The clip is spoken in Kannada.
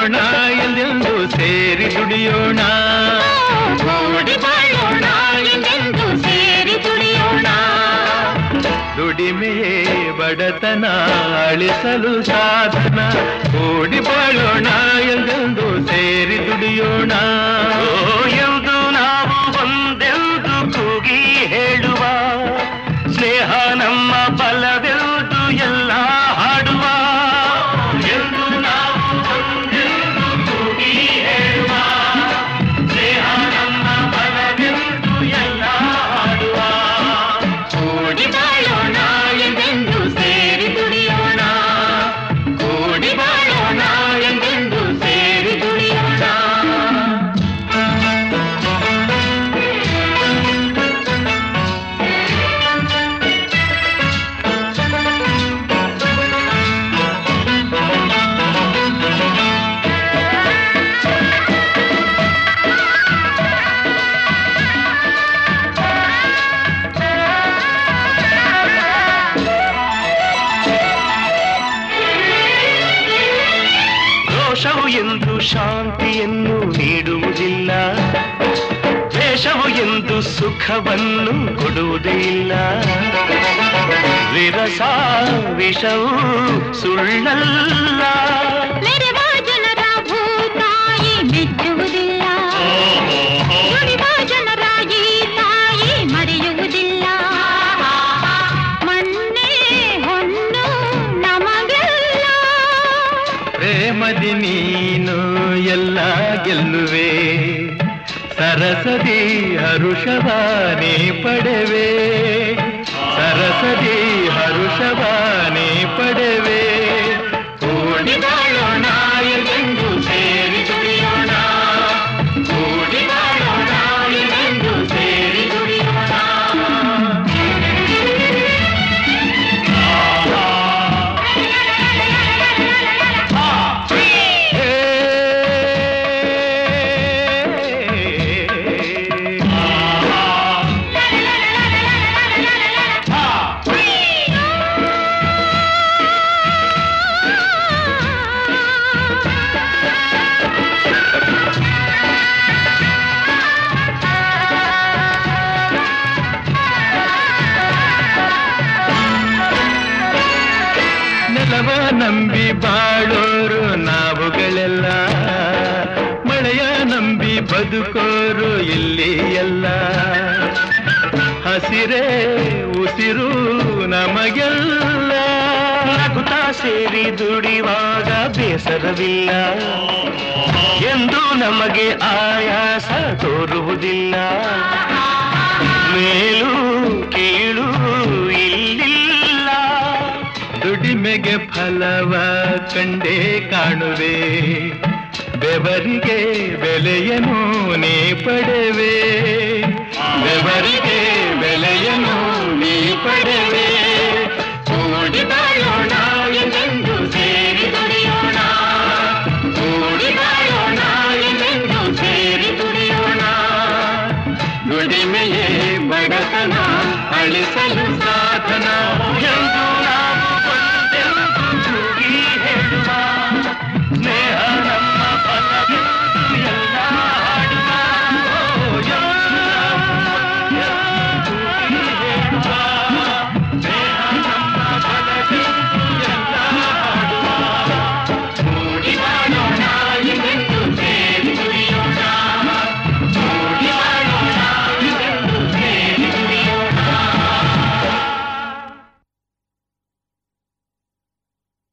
ಕೂಡಿ ಬಾಳೋಣ ಎಂದೆಂದು ಸೇರಿ ದುಡಿಯೋಣ ಕೂಡಿ ಬಾಳೋಣ ಎಂದೆಂದು ಸೇರಿ ದುಡಿಯೋಣ ದುಡಿಮೆಯೇ ಬಡತನ ಅಳಿಸಲು ಸಾಧನ ಕೂಡಿ ಬಾಳೋಣ ಎಂದೆಂದು ಸೇರಿ ದುಡಿಯೋಣ ಎಂದು ಶಾಂತಿಯನ್ನು ನೀಡುವುದಿಲ್ಲ. ದ್ವೇಷವು ಎಂದು ಸುಖವನ್ನು ಕೊಡುವುದಿಲ್ಲ. ವಿರಸ ವಿಷವು ಸುಳ್ಳಲ್ಲ. ಪ್ರೇಮದಿ ನೀನು ಎಲ್ಲ ಗೆಲ್ಲುವೆ. ಸರಸದಿ ಹರುಷವಾನೇ ಪಡೆವೆ. ಸರಸದಿ ಹರುಷವಾನೇ ಪಡೆವೆ. ಬಾಳೋರು ನಾವುಗಳೆಲ್ಲ. ಮಳೆಯ ನಂಬಿ ಬದುಕೋರು ಇಲ್ಲಿ ಎಲ್ಲ. ಹಸಿರೇ ಉಸಿರು ನಮಗೆಲ್ಲ. ನಗುತ ಸೇರಿ ದುಡಿವಾಗ ಬೇಸರವಿಲ್ಲ. ಎಂದು ನಮಗೆ ಆಯಾಸ ತೋರುವುದಿಲ್ಲ. ಮೇಲು, ಕೀಳು ದುಡಿಮೆಗೆ ಫಲವ ಕಂಡೇ ಕಾಣುವೆ. ಬೆವರಿಗೆ ಬೆಲೆಯನು ನೀ ಪಡೆವೆ. ಬೆವರಿಗೆ ಬೆಲೆಯನು ನೀ ಪಡೆವೆ. ಕೂಡಿ ಬಾಳೋಣ ಎಂದು ಸೇರಿ ದುಡಿಯೋಣ. ಕೂಡಿ ಬಾಳೋಣ ಎಂದು ಸೇರಿ ದುಡಿಯೋಣ. ದುಡಿಮೆಯೇ ಬಡತನ, ಅಳಿಸಲು ಸಾಧನ. ಎಂದು